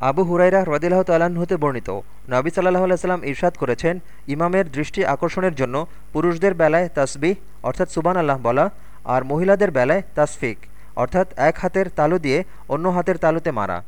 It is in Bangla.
আবু হুরাইরা হ্রদিল্লাহ তালান হতে বর্ণিত। নাবি সাল্লাহ আলাইসাল্লাম ইরশাদ করেছেন, ইমামের দৃষ্টি আকর্ষণের জন্য পুরুষদের বেলায় তাসবিহ, অর্থাৎ সুবান আল্লাহ বলা, আর মহিলাদের বেলায় তাসফিক, অর্থাৎ এক হাতের তালু দিয়ে অন্য হাতের তালুতে মারা।